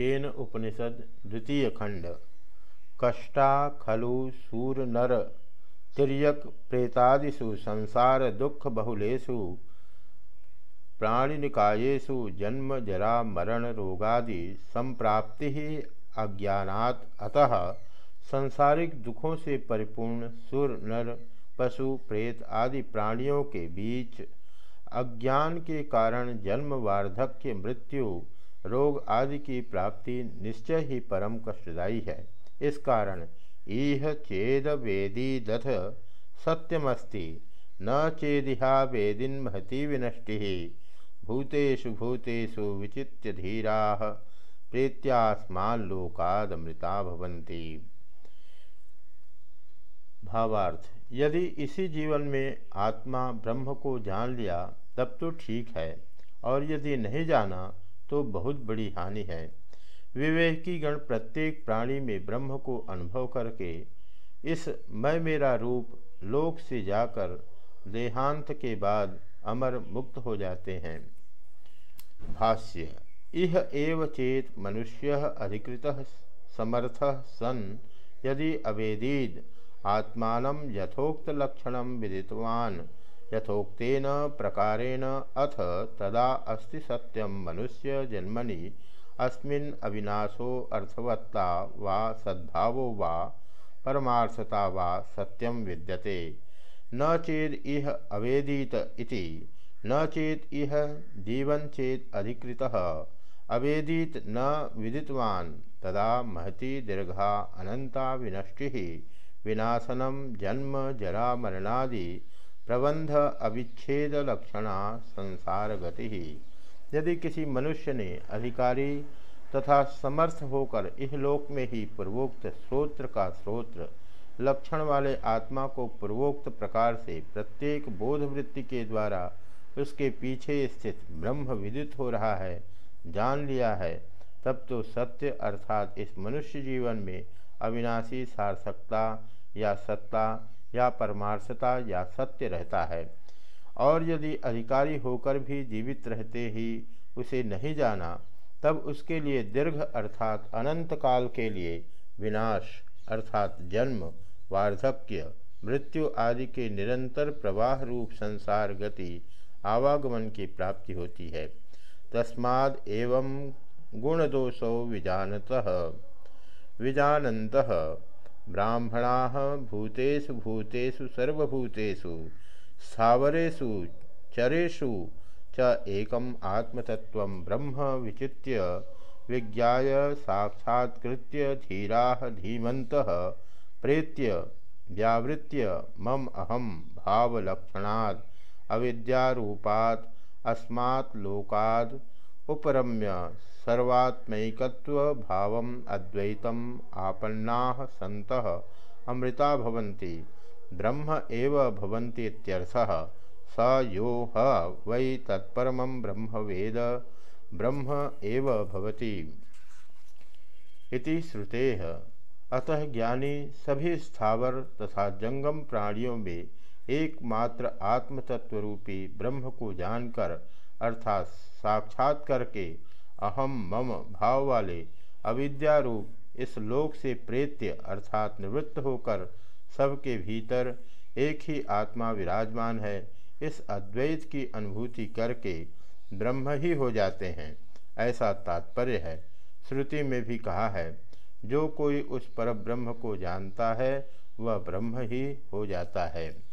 केन उपनिषद द्वितीय खंड कष्टा, खलु, सूर, नर तिरक प्रेतादिषु, संसार, दुख बहुलेशु प्राणिनिकायेषु, जन्म, जरा, मरण, रोगादि, संप्राप्ति ही अज्ञात अतः संसारिक दुखों से परिपूर्ण सुर, नर, पशु, प्रेत आदि प्राणियों के बीच अज्ञान के कारण जन्म, वार्धक्य, मृत्यु रोग आदि की प्राप्ति निश्चय ही परम कष्टदायी है। इस कारण इह चेद वेदी दथ सत्यमस्ति, न चेदिहा वेदिन महति विनष्टि। भूतेषु भूतेषु विचित्य धीरा प्रीत्यास्माल्लोकादमृता भवन्ति। भावार्थ, यदि इसी जीवन में आत्मा ब्रह्म को जान लिया, तब तो ठीक है, और यदि नहीं जाना तो बहुत बड़ी हानि है। विवेकी गण प्रत्येक प्राणी में ब्रह्म को अनुभव करके इस मैं मेरा रूप लोक से जाकर देहांत के बाद अमर मुक्त हो जाते हैं। भाष्य, इह एव चेत मनुष्य अधिकृत समर्थ सन यदि अवेदीद, आत्मान यथोक्त लक्षण विदितवान। यथोक्न प्रकारेण अथ तदा अस्ति सत्यम मनुष्य जन्मनि। अस्मिन् अविनाशो अर्थवत्ता वा सद्भावो वा परमार्थता वा सत्यम विद्यते। न चेद इह अवेदीत इति, न चेत इह जीवन चेत अधिकृतः। अवेदीत न विदितवान तदा महती दीर्घा अनंता विनष्टि। विनाशनम जन्म जरा मरणादि प्रबंध अविच्छेद लक्षणा संसार गति। ही यदि किसी मनुष्य ने अधिकारी तथा समर्थ होकर इहलोक में ही पूर्वोक्त स्रोत्र का स्रोत्र लक्षण वाले आत्मा को पूर्वोक्त प्रकार से प्रत्येक बोधवृत्ति के द्वारा उसके पीछे स्थित ब्रह्म विदित हो रहा है, जान लिया है, तब तो सत्य अर्थात इस मनुष्य जीवन में अविनाशी सार्थकता या सत्ता या परमार्थता या सत्य रहता है। और यदि अधिकारी होकर भी जीवित रहते ही उसे नहीं जाना, तब उसके लिए दीर्घ अर्थात अनंत काल के लिए विनाश अर्थात जन्म, वार्धक्य, मृत्यु आदि के निरंतर प्रवाह रूप संसार गति आवागमन की प्राप्ति होती है। तस्माद एवं गुणदोषो विजानत। विजानत ब्राह्मणा भूतेषु भूतेषु सर्वभूतेषु स्थावरेषु चरेषु च एकम् आत्मतत्त्वं ब्रह्म विचित्य विज्ञाय साक्षात्कृत्य धीराः धीमन्तः प्रेत्य व्यावृत्य मम अहम भावलक्षणात्, अविद्यारूपात्, अस्मात् उपरम्य सर्वात्मकत्व भाव अद्वैतम आपन्ना सत अमृता भवन्ति, ब्रह्म एव भवन्ति स यो ह वै तत्परम ब्रह्म वेद ब्रह्म एव भवति इति श्रुतेः। अतः ज्ञानी सभी स्थावर तथा जंगम प्राणियों में एकमात्र आत्मतत्वरूपी ब्रह्म को जानकर अर्थात साक्षात करके अहम मम भाव वाले अविद्यारूप इस लोक से प्रेत्य अर्थात निवृत्त होकर सबके भीतर एक ही आत्मा विराजमान है, इस अद्वैत की अनुभूति करके ब्रह्म ही हो जाते हैं, ऐसा तात्पर्य है। श्रुति में भी कहा है, जो कोई उस पर ब्रह्म को जानता है, वह ब्रह्म ही हो जाता है।